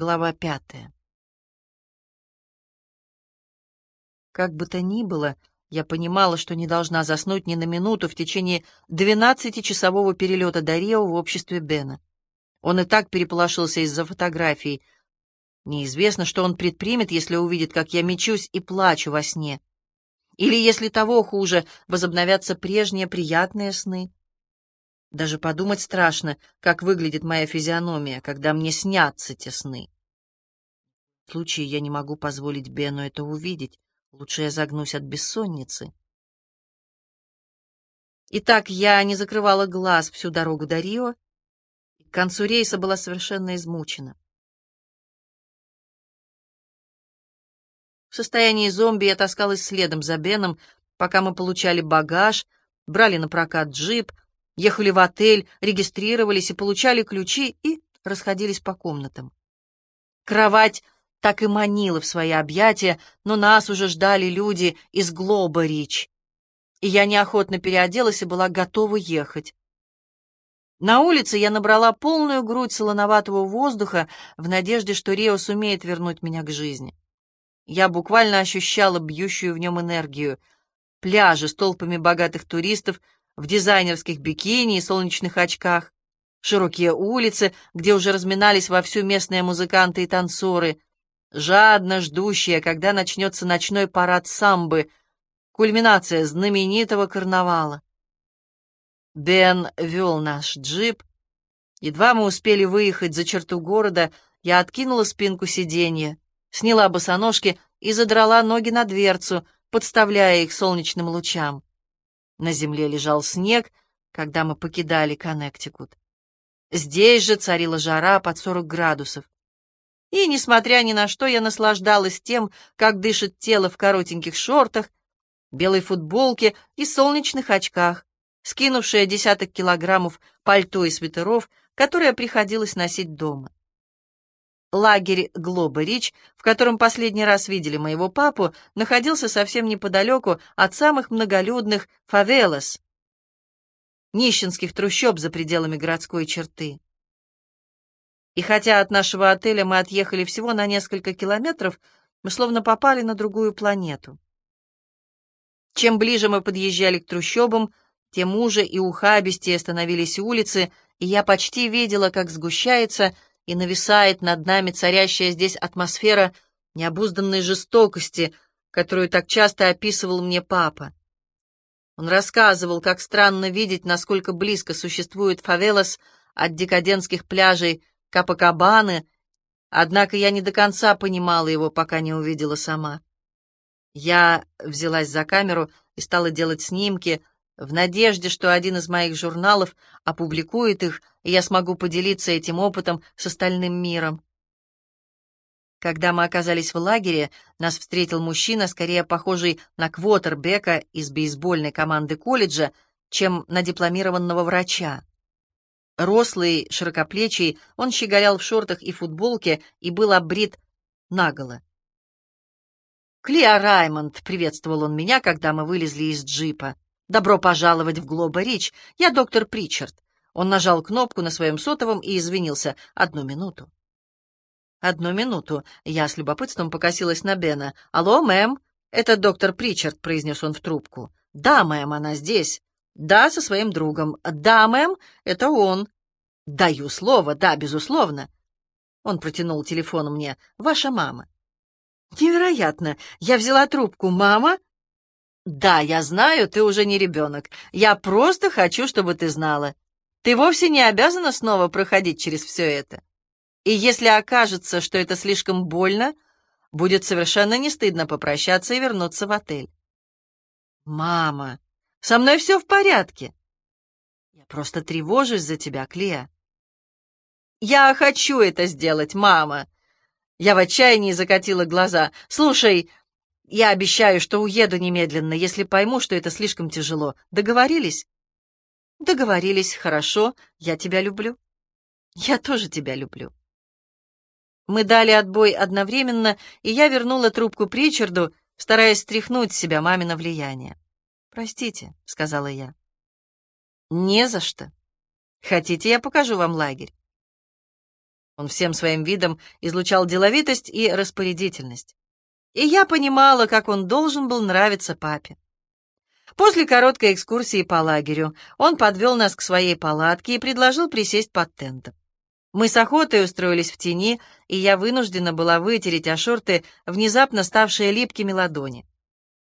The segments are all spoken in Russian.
Глава пятая. Как бы то ни было, я понимала, что не должна заснуть ни на минуту в течение двенадцатичасового перелета до Рио в обществе Бена. Он и так переполошился из-за фотографий. Неизвестно, что он предпримет, если увидит, как я мечусь и плачу во сне. Или, если того хуже, возобновятся прежние приятные сны. Даже подумать страшно, как выглядит моя физиономия, когда мне снятся те сны. В случае я не могу позволить Бену это увидеть. Лучше я загнусь от бессонницы. Итак, я не закрывала глаз всю дорогу до Рио, и к концу рейса была совершенно измучена. В состоянии зомби я таскалась следом за Беном, пока мы получали багаж, брали на прокат джип, ехали в отель, регистрировались и получали ключи и расходились по комнатам. Кровать так и манила в свои объятия, но нас уже ждали люди из Глоба-Рич, и я неохотно переоделась и была готова ехать. На улице я набрала полную грудь солоноватого воздуха в надежде, что Рио сумеет вернуть меня к жизни. Я буквально ощущала бьющую в нем энергию. Пляжи с толпами богатых туристов — в дизайнерских бикини и солнечных очках, широкие улицы, где уже разминались вовсю местные музыканты и танцоры, жадно ждущие, когда начнется ночной парад самбы, кульминация знаменитого карнавала. Бен вел наш джип. Едва мы успели выехать за черту города, я откинула спинку сиденья, сняла босоножки и задрала ноги на дверцу, подставляя их солнечным лучам. На земле лежал снег, когда мы покидали Коннектикут. Здесь же царила жара под 40 градусов. И, несмотря ни на что, я наслаждалась тем, как дышит тело в коротеньких шортах, белой футболке и солнечных очках, скинувшее десяток килограммов пальто и свитеров, которые приходилось носить дома. Лагерь Глоба-Рич, в котором последний раз видели моего папу, находился совсем неподалеку от самых многолюдных фавелас, нищенских трущоб за пределами городской черты. И хотя от нашего отеля мы отъехали всего на несколько километров, мы словно попали на другую планету. Чем ближе мы подъезжали к трущобам, тем уже и ухабистее становились улицы, и я почти видела, как сгущается и нависает над нами царящая здесь атмосфера необузданной жестокости, которую так часто описывал мне папа. Он рассказывал, как странно видеть, насколько близко существует фавелас от декадентских пляжей Капакабаны, однако я не до конца понимала его, пока не увидела сама. Я взялась за камеру и стала делать снимки, в надежде, что один из моих журналов опубликует их, и я смогу поделиться этим опытом с остальным миром. Когда мы оказались в лагере, нас встретил мужчина, скорее похожий на квотербека из бейсбольной команды колледжа, чем на дипломированного врача. Рослый, широкоплечий, он щеголял в шортах и футболке и был обрит наголо. «Клеа Раймонд!» — приветствовал он меня, когда мы вылезли из джипа. «Добро пожаловать в Глоба-Рич. Я доктор Причард». Он нажал кнопку на своем сотовом и извинился. «Одну минуту». «Одну минуту». Я с любопытством покосилась на Бена. «Алло, мэм?» «Это доктор Причард», — произнес он в трубку. «Да, мэм, она здесь». «Да, со своим другом». «Да, мэм, это он». «Даю слово, да, безусловно». Он протянул телефон мне. «Ваша мама». «Невероятно! Я взяла трубку. Мама?» «Да, я знаю, ты уже не ребенок. Я просто хочу, чтобы ты знала. Ты вовсе не обязана снова проходить через все это. И если окажется, что это слишком больно, будет совершенно не стыдно попрощаться и вернуться в отель». «Мама, со мной все в порядке. Я просто тревожусь за тебя, Клея». «Я хочу это сделать, мама!» Я в отчаянии закатила глаза. «Слушай, я обещаю, что уеду немедленно, если пойму, что это слишком тяжело. Договорились? Договорились, хорошо. Я тебя люблю. Я тоже тебя люблю. Мы дали отбой одновременно, и я вернула трубку Причарду, стараясь стряхнуть с себя мамино влияние. «Простите», — сказала я. «Не за что. Хотите, я покажу вам лагерь?» Он всем своим видом излучал деловитость и распорядительность. И я понимала, как он должен был нравиться папе. После короткой экскурсии по лагерю он подвел нас к своей палатке и предложил присесть под тентом. Мы с охотой устроились в тени, и я вынуждена была вытереть о шорты внезапно ставшие липкими ладони.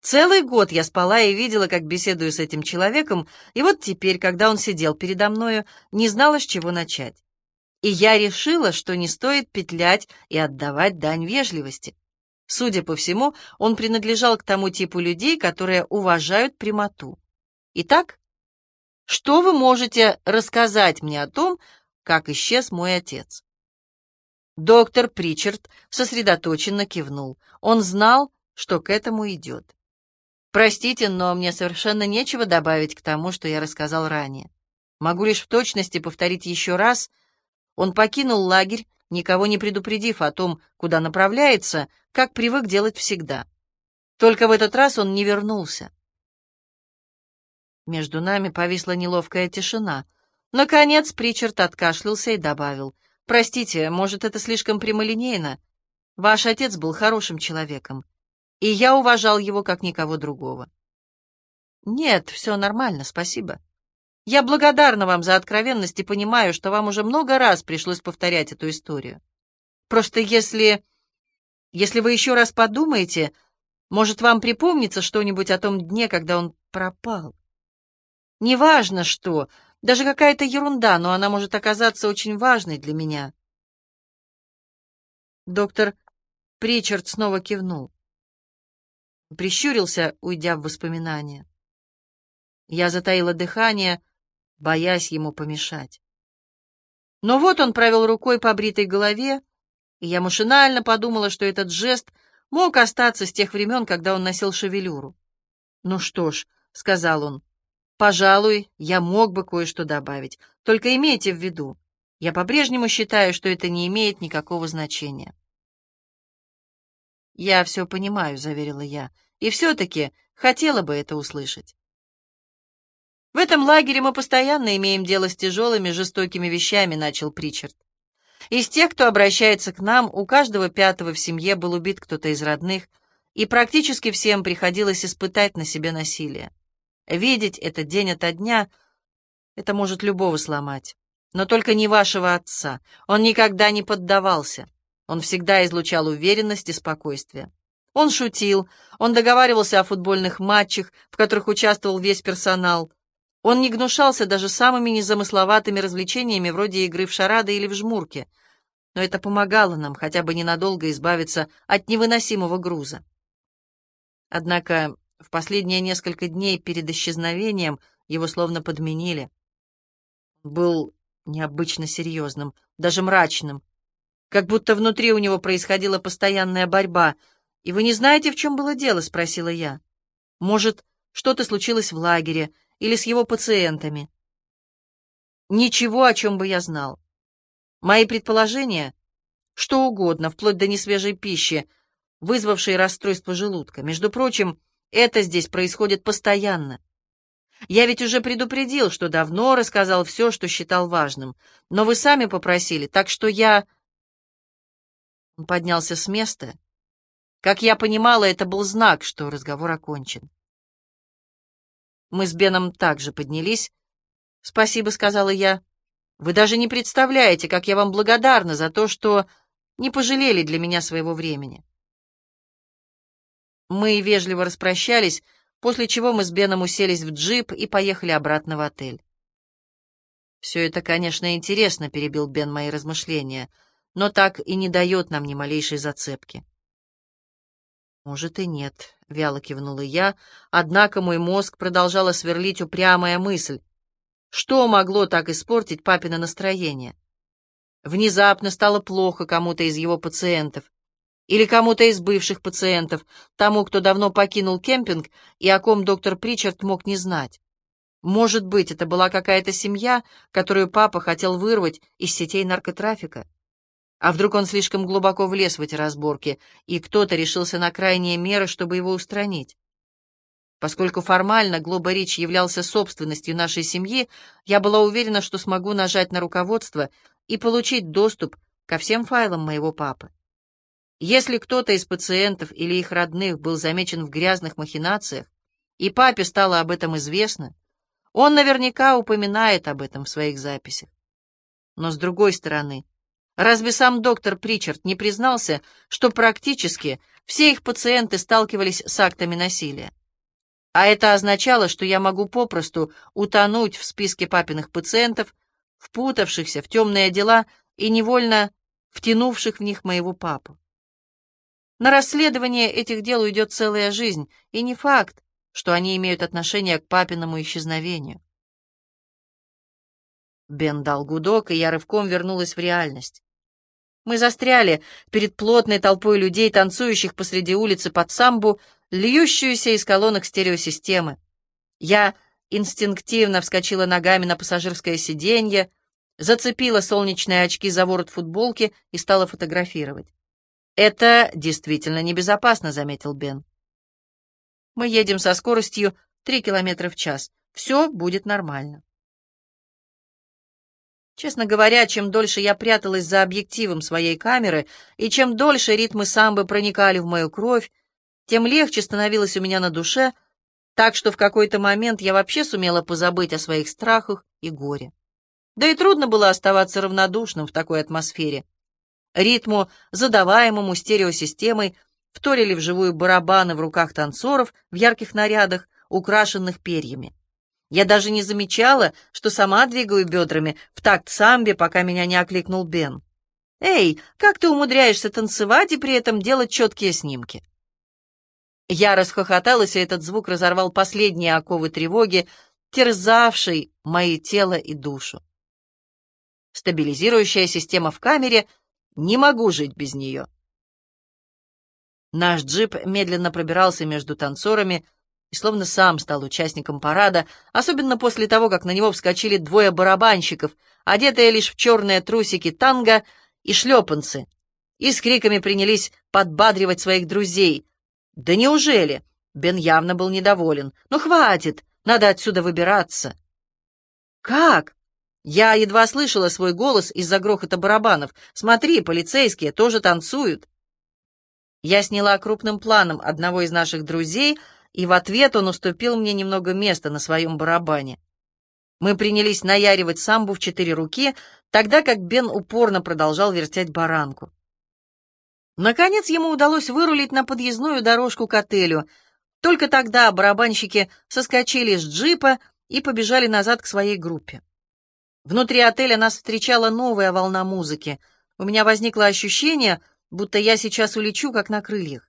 Целый год я спала и видела, как беседую с этим человеком, и вот теперь, когда он сидел передо мною, не знала, с чего начать. И я решила, что не стоит петлять и отдавать дань вежливости. Судя по всему, он принадлежал к тому типу людей, которые уважают прямоту. Итак, что вы можете рассказать мне о том, как исчез мой отец? Доктор Причард сосредоточенно кивнул. Он знал, что к этому идет. Простите, но мне совершенно нечего добавить к тому, что я рассказал ранее. Могу лишь в точности повторить еще раз. Он покинул лагерь никого не предупредив о том, куда направляется, как привык делать всегда. Только в этот раз он не вернулся. Между нами повисла неловкая тишина. Наконец Причард откашлялся и добавил. «Простите, может, это слишком прямолинейно? Ваш отец был хорошим человеком, и я уважал его как никого другого». «Нет, все нормально, спасибо». Я благодарна вам за откровенность и понимаю, что вам уже много раз пришлось повторять эту историю. Просто если... Если вы еще раз подумаете, может, вам припомнится что-нибудь о том дне, когда он пропал. Неважно что, даже какая-то ерунда, но она может оказаться очень важной для меня. Доктор Причард снова кивнул. Прищурился, уйдя в воспоминания. Я затаила дыхание, боясь ему помешать. Но вот он провел рукой по бритой голове, и я машинально подумала, что этот жест мог остаться с тех времен, когда он носил шевелюру. «Ну что ж», — сказал он, — «пожалуй, я мог бы кое-что добавить, только имейте в виду, я по-прежнему считаю, что это не имеет никакого значения». «Я все понимаю», — заверила я, — «и все-таки хотела бы это услышать». «В этом лагере мы постоянно имеем дело с тяжелыми, жестокими вещами», — начал Причард. «Из тех, кто обращается к нам, у каждого пятого в семье был убит кто-то из родных, и практически всем приходилось испытать на себе насилие. Видеть это день ото дня — это может любого сломать. Но только не вашего отца. Он никогда не поддавался. Он всегда излучал уверенность и спокойствие. Он шутил, он договаривался о футбольных матчах, в которых участвовал весь персонал — он не гнушался даже самыми незамысловатыми развлечениями вроде игры в шарады или в жмурки, но это помогало нам хотя бы ненадолго избавиться от невыносимого груза. Однако в последние несколько дней перед исчезновением его словно подменили. Был необычно серьезным, даже мрачным, как будто внутри у него происходила постоянная борьба. «И вы не знаете, в чем было дело?» — спросила я. «Может, что-то случилось в лагере, или с его пациентами. Ничего, о чем бы я знал. Мои предположения — что угодно, вплоть до несвежей пищи, вызвавшей расстройство желудка. Между прочим, это здесь происходит постоянно. Я ведь уже предупредил, что давно рассказал все, что считал важным, но вы сами попросили, так что я... Он поднялся с места. Как я понимала, это был знак, что разговор окончен. Мы с Беном также поднялись. «Спасибо», — сказала я. «Вы даже не представляете, как я вам благодарна за то, что не пожалели для меня своего времени». Мы вежливо распрощались, после чего мы с Беном уселись в джип и поехали обратно в отель. «Все это, конечно, интересно», — перебил Бен мои размышления, «но так и не дает нам ни малейшей зацепки». «Может, и нет», — вяло кивнула я, однако мой мозг продолжала сверлить упрямая мысль. Что могло так испортить папино настроение? Внезапно стало плохо кому-то из его пациентов. Или кому-то из бывших пациентов, тому, кто давно покинул кемпинг и о ком доктор Причард мог не знать. Может быть, это была какая-то семья, которую папа хотел вырвать из сетей наркотрафика. А вдруг он слишком глубоко влез в эти разборки, и кто-то решился на крайние меры, чтобы его устранить? Поскольку формально Глоба Рич являлся собственностью нашей семьи, я была уверена, что смогу нажать на руководство и получить доступ ко всем файлам моего папы. Если кто-то из пациентов или их родных был замечен в грязных махинациях, и папе стало об этом известно, он наверняка упоминает об этом в своих записях. Но с другой стороны, разве сам доктор Причард не признался, что практически все их пациенты сталкивались с актами насилия? А это означало, что я могу попросту утонуть в списке папиных пациентов, впутавшихся в темные дела и невольно втянувших в них моего папу. На расследование этих дел уйдет целая жизнь, и не факт, что они имеют отношение к папиному исчезновению. Бен дал гудок, и я рывком вернулась в реальность. Мы застряли перед плотной толпой людей, танцующих посреди улицы под самбу, льющуюся из колонок стереосистемы. Я инстинктивно вскочила ногами на пассажирское сиденье, зацепила солнечные очки за ворот футболки и стала фотографировать. «Это действительно небезопасно», — заметил Бен. «Мы едем со скоростью 3 километра в час. Все будет нормально». Честно говоря, чем дольше я пряталась за объективом своей камеры, и чем дольше ритмы самбы проникали в мою кровь, тем легче становилось у меня на душе, так что в какой-то момент я вообще сумела позабыть о своих страхах и горе. Да и трудно было оставаться равнодушным в такой атмосфере. Ритму, задаваемому стереосистемой, вторили вживую барабаны в руках танцоров в ярких нарядах, украшенных перьями. Я даже не замечала, что сама двигаю бедрами в такт самбе, пока меня не окликнул Бен. «Эй, как ты умудряешься танцевать и при этом делать четкие снимки?» Я расхохоталась, и этот звук разорвал последние оковы тревоги, терзавшей мои тело и душу. Стабилизирующая система в камере не могу жить без нее. Наш джип медленно пробирался между танцорами и словно сам стал участником парада, особенно после того, как на него вскочили двое барабанщиков, одетые лишь в черные трусики танго и шлепанцы, и с криками принялись подбадривать своих друзей. «Да неужели?» Бен явно был недоволен. «Ну хватит, надо отсюда выбираться». «Как?» Я едва слышала свой голос из-за грохота барабанов. «Смотри, полицейские тоже танцуют!» Я сняла крупным планом одного из наших друзей, и в ответ он уступил мне немного места на своем барабане. Мы принялись наяривать самбу в четыре руки, тогда как Бен упорно продолжал вертеть баранку. Наконец ему удалось вырулить на подъездную дорожку к отелю. Только тогда барабанщики соскочили с джипа и побежали назад к своей группе. Внутри отеля нас встречала новая волна музыки. У меня возникло ощущение, будто я сейчас улечу, как на крыльях.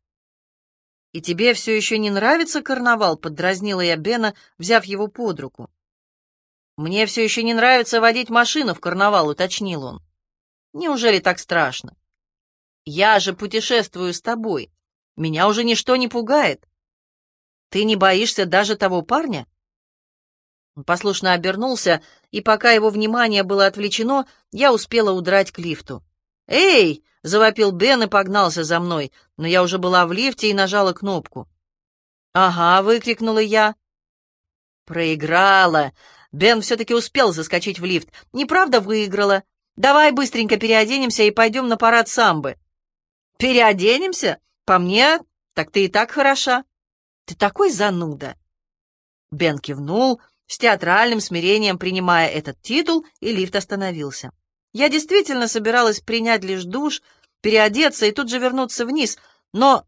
«И тебе все еще не нравится карнавал?» — поддразнила я Бена, взяв его под руку. «Мне все еще не нравится водить машину в карнавал», — уточнил он. «Неужели так страшно?» «Я же путешествую с тобой. Меня уже ничто не пугает. Ты не боишься даже того парня?» Он послушно обернулся, и пока его внимание было отвлечено, я успела удрать к лифту. «Эй!» — завопил Бен и погнался за мной, но я уже была в лифте и нажала кнопку. «Ага!» — выкрикнула я. «Проиграла!» Бен все-таки успел заскочить в лифт. «Неправда выиграла? Давай быстренько переоденемся и пойдем на парад самбы». «Переоденемся? По мне, так ты и так хороша. Ты такой зануда!» Бен кивнул, — с театральным смирением принимая этот титул, и лифт остановился. Я действительно собиралась принять лишь душ, переодеться и тут же вернуться вниз, но,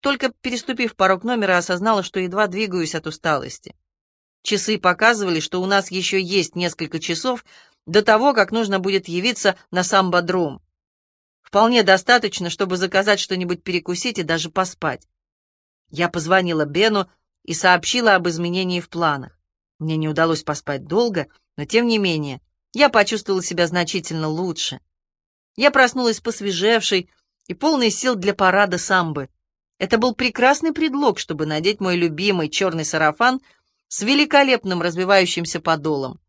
только переступив порог номера, осознала, что едва двигаюсь от усталости. Часы показывали, что у нас еще есть несколько часов до того, как нужно будет явиться на самбодром. Вполне достаточно, чтобы заказать что-нибудь перекусить и даже поспать. Я позвонила Бену и сообщила об изменении в планах. Мне не удалось поспать долго, но тем не менее я почувствовала себя значительно лучше. Я проснулась посвежевшей и полной сил для парада самбы. Это был прекрасный предлог, чтобы надеть мой любимый черный сарафан с великолепным развивающимся подолом.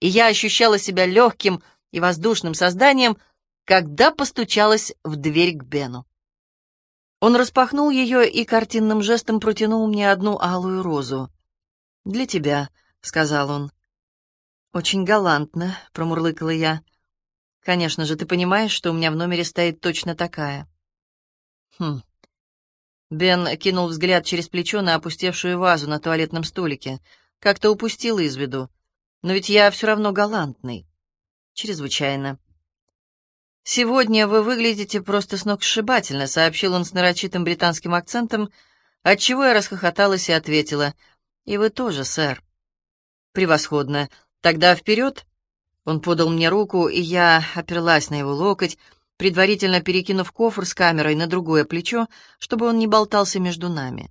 И я ощущала себя легким и воздушным созданием, когда постучалась в дверь к Бену. Он распахнул ее и картинным жестом протянул мне одну алую розу. «Для тебя», — сказал он. «Очень галантно», — промурлыкала я. Конечно же, ты понимаешь, что у меня в номере стоит точно такая. Хм. Бен кинул взгляд через плечо на опустевшую вазу на туалетном столике. Как-то упустил из виду. Но ведь я все равно галантный. Чрезвычайно. «Сегодня вы выглядите просто сногсшибательно», — сообщил он с нарочитым британским акцентом, отчего я расхохоталась и ответила. «И вы тоже, сэр». «Превосходно. Тогда вперед!» Он подал мне руку, и я оперлась на его локоть, предварительно перекинув кофр с камерой на другое плечо, чтобы он не болтался между нами.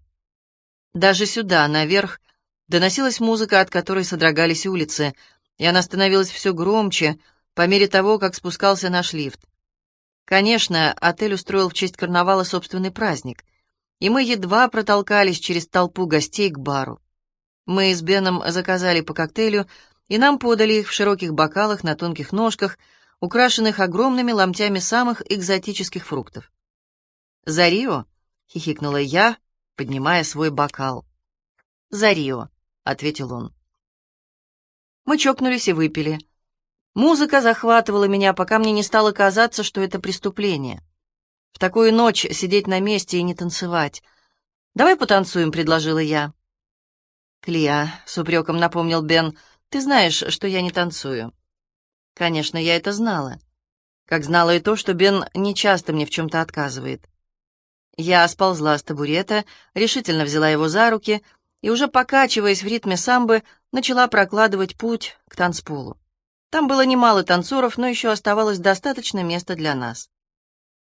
Даже сюда, наверх, доносилась музыка, от которой содрогались улицы, и она становилась все громче по мере того, как спускался наш лифт. Конечно, отель устроил в честь карнавала собственный праздник, и мы едва протолкались через толпу гостей к бару. Мы с Беном заказали по коктейлю, и нам подали их в широких бокалах на тонких ножках, украшенных огромными ломтями самых экзотических фруктов. «За Рио?» — хихикнула я, поднимая свой бокал. «За Рио», — ответил он. Мы чокнулись и выпили. Музыка захватывала меня, пока мне не стало казаться, что это преступление. В такую ночь сидеть на месте и не танцевать. «Давай потанцуем», — предложила я. «Клеа», — с упреком напомнил Бен, — «ты знаешь, что я не танцую». Конечно, я это знала. Как знала и то, что Бен нечасто мне в чем-то отказывает. Я сползла с табурета, решительно взяла его за руки и, уже покачиваясь в ритме самбы, начала прокладывать путь к танцполу. Там было немало танцоров, но еще оставалось достаточно места для нас.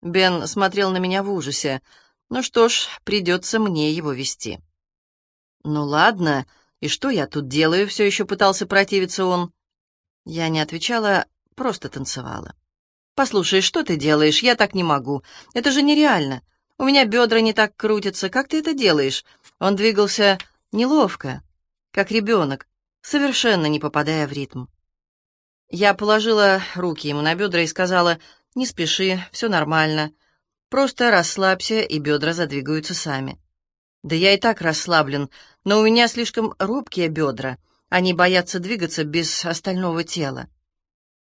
Бен смотрел на меня в ужасе. Ну что ж, придется мне его вести. «Ну ладно, и что я тут делаю?» — все еще пытался противиться он. Я не отвечала, просто танцевала. «Послушай, что ты делаешь? Я так не могу. Это же нереально. У меня бедра не так крутятся. Как ты это делаешь?» Он двигался неловко, как ребенок, совершенно не попадая в ритм. Я положила руки ему на бедра и сказала, «Не спеши, все нормально. Просто расслабься, и бедра задвигаются сами». Да я и так расслаблен, но у меня слишком робкие бедра. Они боятся двигаться без остального тела.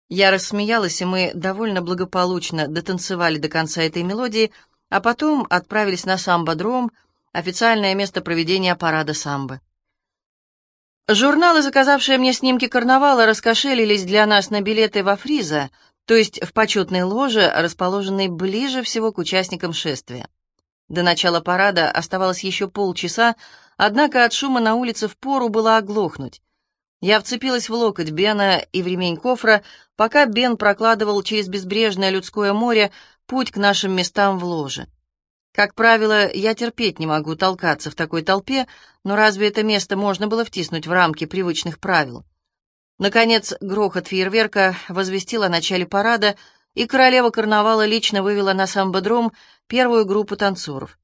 Я рассмеялась, и мы довольно благополучно дотанцевали до конца этой мелодии, а потом отправились на самбодром, официальное место проведения парада самбы. Журналы, заказавшие мне снимки карнавала, раскошелились для нас на билеты во фриза, то есть в почетной ложе, расположенной ближе всего к участникам шествия. До начала парада оставалось еще полчаса, однако от шума на улице впору было оглохнуть. Я вцепилась в локоть Бена и в ремень кофра, пока Бен прокладывал через безбрежное людское море путь к нашим местам в ложе. Как правило, я терпеть не могу толкаться в такой толпе, но разве это место можно было втиснуть в рамки привычных правил? Наконец, грохот фейерверка возвестил о начале парада, и королева карнавала лично вывела на самбодром первую группу танцоров.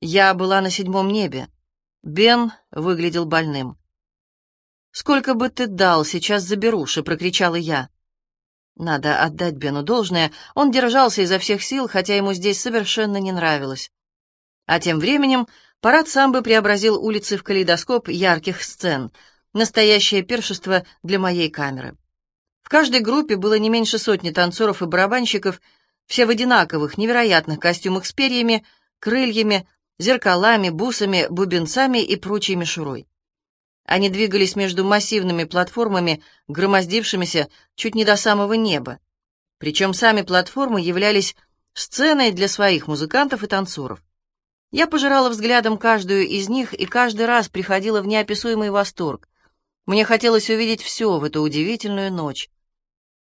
Я была на седьмом небе. Бен выглядел больным. «Сколько бы ты дал, сейчас заберуши!» — прокричала я. Надо отдать Бену должное, он держался изо всех сил, хотя ему здесь совершенно не нравилось. А тем временем парад самбы преобразил улицы в калейдоскоп ярких сцен, настоящее пиршество для моей камеры. В каждой группе было не меньше сотни танцоров и барабанщиков, все в одинаковых, невероятных костюмах с перьями, крыльями, зеркалами, бусами, бубенцами и прочей мишурой. Они двигались между массивными платформами, громоздившимися чуть не до самого неба. Причем сами платформы являлись сценой для своих музыкантов и танцоров. Я пожирала взглядом каждую из них и каждый раз приходила в неописуемый восторг. Мне хотелось увидеть все в эту удивительную ночь.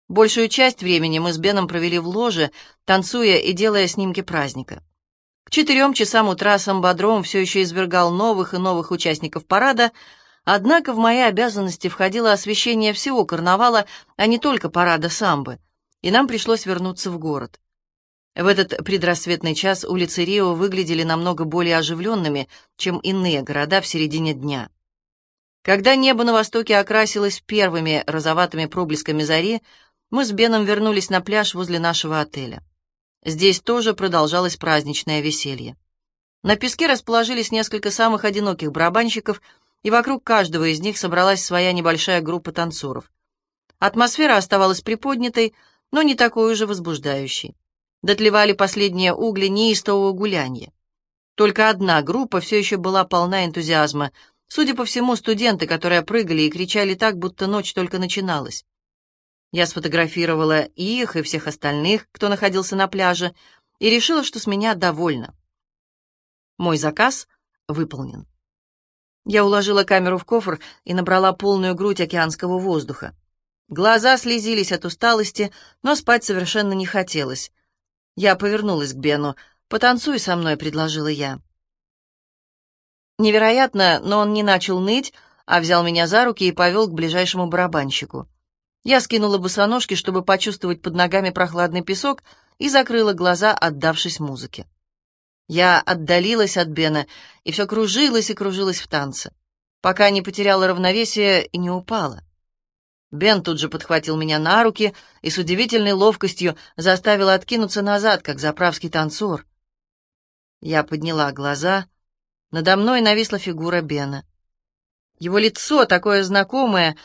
Большую часть времени мы с Беном провели в ложе, танцуя и делая снимки праздника. К четырем часам утра самбодром все еще извергал новых и новых участников парада, однако в мои обязанности входило освещение всего карнавала, а не только парада самбы, и нам пришлось вернуться в город. В этот предрассветный час улицы Рио выглядели намного более оживленными, чем иные города в середине дня. Когда небо на востоке окрасилось первыми розоватыми проблесками зари, мы с Беном вернулись на пляж возле нашего отеля. Здесь тоже продолжалось праздничное веселье. На песке расположились несколько самых одиноких барабанщиков, и вокруг каждого из них собралась своя небольшая группа танцоров. Атмосфера оставалась приподнятой, но не такой уже возбуждающий. Дотлевали последние угли неистового гулянья. Только одна группа все еще была полна энтузиазма. Судя по всему, студенты, которые прыгали и кричали так, будто ночь только начиналась. Я сфотографировала их и всех остальных, кто находился на пляже, и решила, что с меня довольна. Мой заказ выполнен. Я уложила камеру в кофр и набрала полную грудь океанского воздуха. Глаза слезились от усталости, но спать совершенно не хотелось. Я повернулась к Бену. «Потанцуй со мной», — предложила я. Невероятно, но он не начал ныть, а взял меня за руки и повел к ближайшему барабанщику. Я скинула босоножки, чтобы почувствовать под ногами прохладный песок, и закрыла глаза, отдавшись музыке. Я отдалилась от Бена и все кружилась и кружилась в танце, пока не потеряла равновесие и не упала. Бен тут же подхватил меня на руки и с удивительной ловкостью заставил откинуться назад, как заправский танцор. Я подняла глаза. Надо мной нависла фигура Бена. Его лицо, такое знакомое,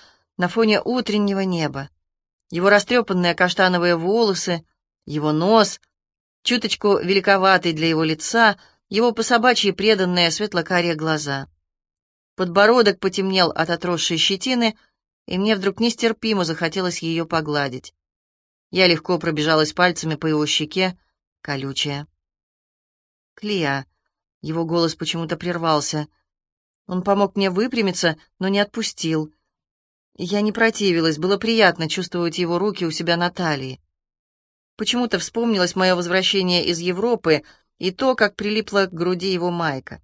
на фоне утреннего неба. Его растрепанные каштановые волосы, его нос, чуточку великоватый для его лица, его по-собачьи преданные светло-карие глаза. Подбородок потемнел от отросшей щетины — и мне вдруг нестерпимо захотелось ее погладить. Я легко пробежалась пальцами по его щеке, колючая. «Клея!» — его голос почему-то прервался. Он помог мне выпрямиться, но не отпустил. Я не противилась, было приятно чувствовать его руки у себя на талии. Почему-то вспомнилось мое возвращение из Европы и то, как прилипла к груди его майка.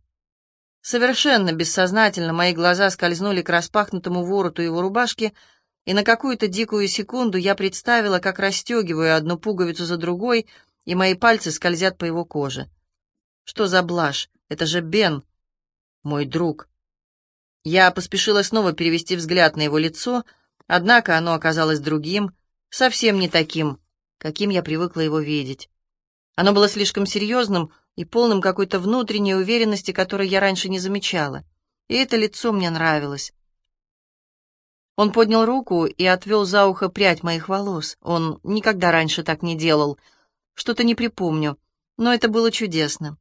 Совершенно бессознательно мои глаза скользнули к распахнутому вороту его рубашки, и на какую-то дикую секунду я представила, как расстегиваю одну пуговицу за другой, и мои пальцы скользят по его коже. Что за блажь? Это же Бен, мой друг. Я поспешила снова перевести взгляд на его лицо, однако оно оказалось другим, совсем не таким, каким я привыкла его видеть. Оно было слишком серьезным, и полным какой-то внутренней уверенности, которой я раньше не замечала. И это лицо мне нравилось. Он поднял руку и отвел за ухо прядь моих волос. Он никогда раньше так не делал. Что-то не припомню, но это было чудесно.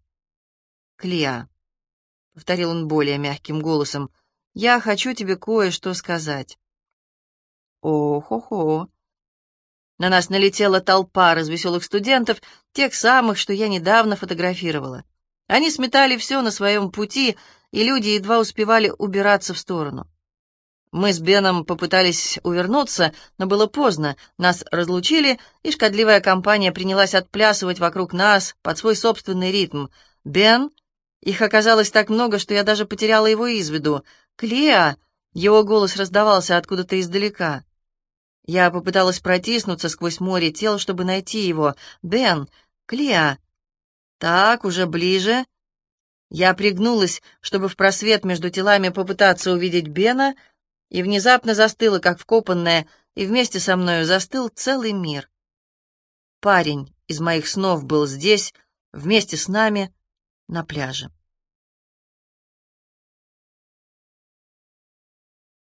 «Клеа», — повторил он более мягким голосом, — «я хочу тебе кое-что сказать». «О-хо-хо», на нас налетела толпа развеселых студентов, тех самых, что я недавно фотографировала. Они сметали все на своем пути, и люди едва успевали убираться в сторону. Мы с Беном попытались увернуться, но было поздно, нас разлучили, и шкодливая компания принялась отплясывать вокруг нас под свой собственный ритм. «Бен?» Их оказалось так много, что я даже потеряла его из виду. «Клеа!» Его голос раздавался откуда-то издалека. Я попыталась протиснуться сквозь море тел, чтобы найти его. «Бен! Клеа!» «Так, уже ближе». Я пригнулась, чтобы в просвет между телами попытаться увидеть Бена, и внезапно застыла, как вкопанная, и вместе со мною застыл целый мир. Парень из моих снов был здесь, вместе с нами, на пляже.